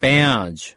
badge.